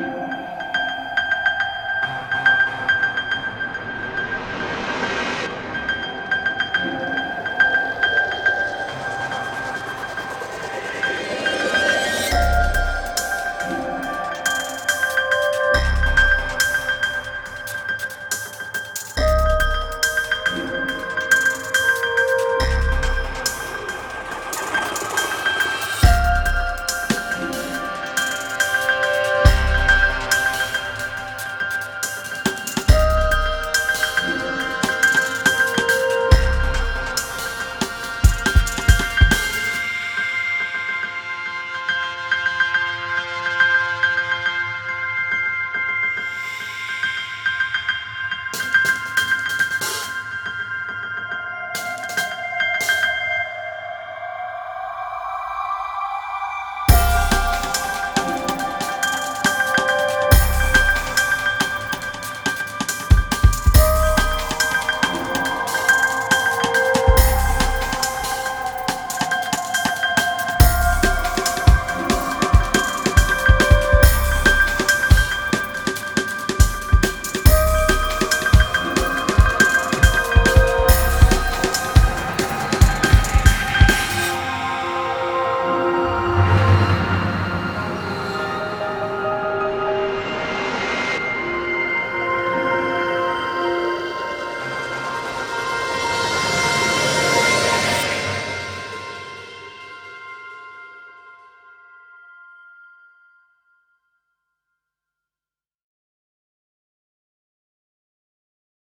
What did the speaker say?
you.